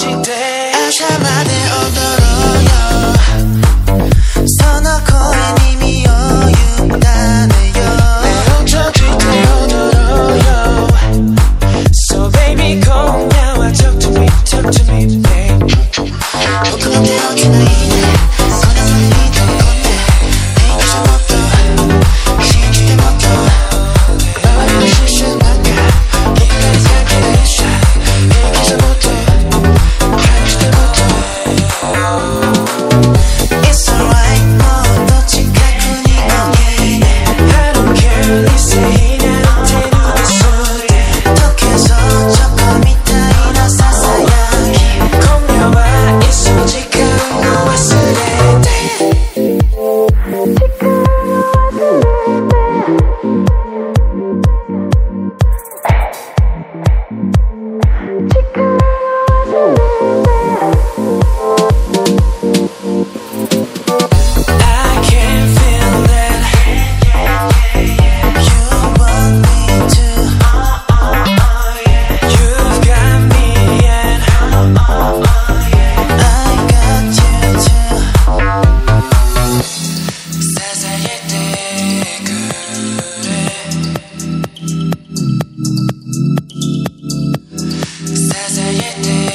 she did. Yeah.